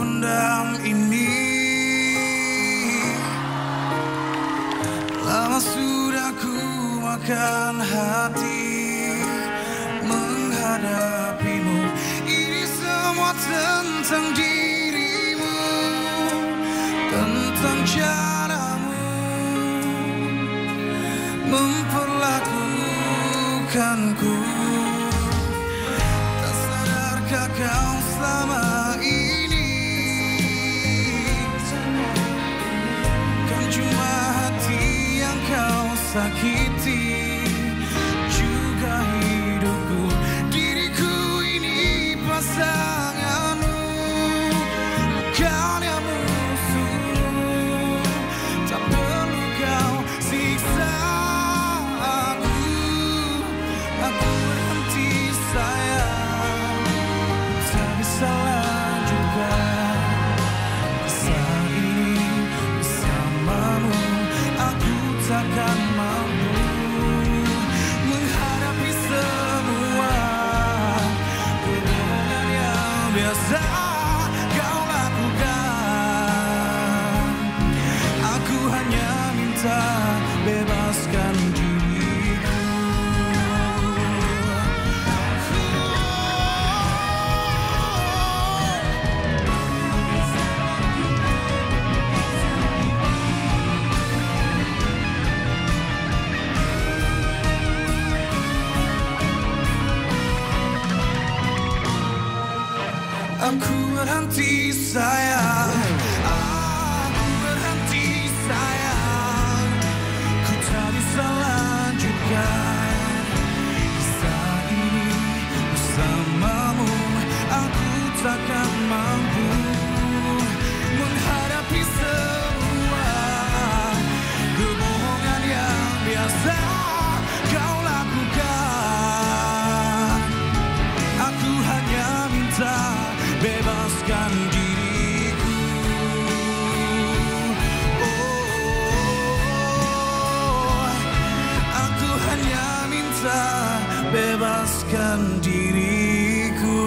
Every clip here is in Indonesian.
pendam ini. Lama sudah ku makan hati Menghadapimu. Ini semua tentang dirimu Tentang caramu. Memperlakukanku. Tak sadarkah kau selama ini? Sakiti Aku berhenti sayang bebaskan diriku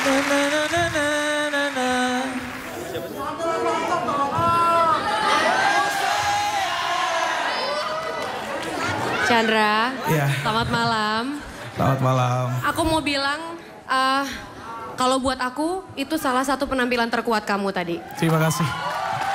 Na, na, na, na, na, na, na. Chandra, Ya. selamat malam. Selamat malam. Aku mau bilang, eh, kalau buat aku itu salah satu penampilan terkuat kamu tadi. Terima kasih.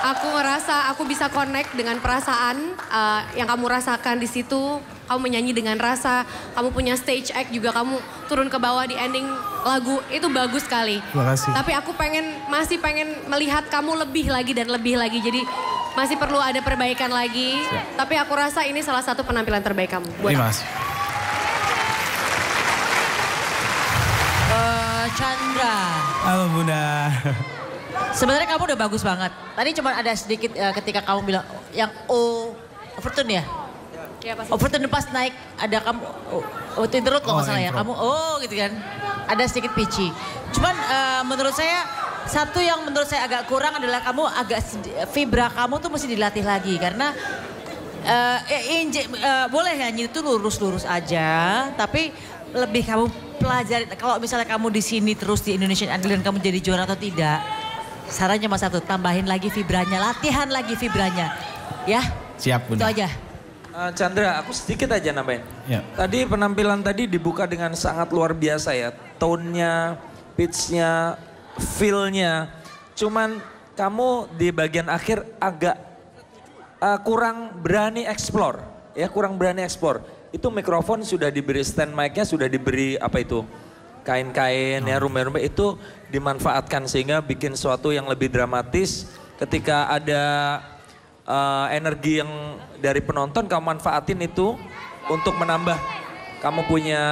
Aku ngerasa aku bisa connect dengan perasaan eh, yang kamu rasakan di situ. Kamu menyanyi dengan rasa, kamu punya stage act juga kamu turun ke bawah di ending lagu itu bagus sekali. Terima kasih. Tapi aku pengen masih pengen melihat kamu lebih lagi dan lebih lagi. Jadi masih perlu ada perbaikan lagi. Tapi aku rasa ini salah satu penampilan terbaik kamu. Buat Terima kasih. Chandra, Halo Bunda. sebenarnya kamu udah bagus banget. Tadi cuma ada sedikit eh, ketika kamu bilang yang O overtune ya. Ya, pasti. Overtune pas naik ada kamu oh, oh, itu interlude kalau Oh, nggak salah ya. Kamu oh gitu kan. Ada sedikit pitchy. Cuman eh, menurut saya satu yang menurut saya agak kurang adalah kamu agak vibra kamu tuh mesti dilatih lagi karena eh ya, inje- eh, boleh nyanyi itu lurus-lurus aja, tapi lebih kamu pelajari. Kalau misalnya kamu di sini terus di Indonesian Idol dan kamu jadi juara atau tidak, sarannya mas satu tambahin lagi vibranya, latihan lagi vibranya, ya. Siap Itu Bunda. aja. Eh, Chandra, aku sedikit aja nambahin. Ya. Tadi penampilan tadi dibuka dengan sangat luar biasa ya. Tone-nya, pitch-nya, feel-nya. Cuman kamu di bagian akhir agak eh, kurang berani explore. Ya, kurang berani explore. Itu mikrofon sudah diberi stand mic-nya sudah diberi apa itu? Kain-kain ya, rumah-rumah itu dimanfaatkan sehingga bikin sesuatu yang lebih dramatis ketika ada eh, energi yang dari penonton kamu manfaatin itu untuk menambah kamu punya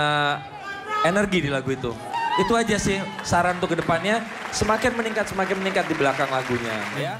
energi di lagu itu. Itu aja sih saran untuk ke depannya semakin meningkat semakin meningkat di belakang lagunya ya.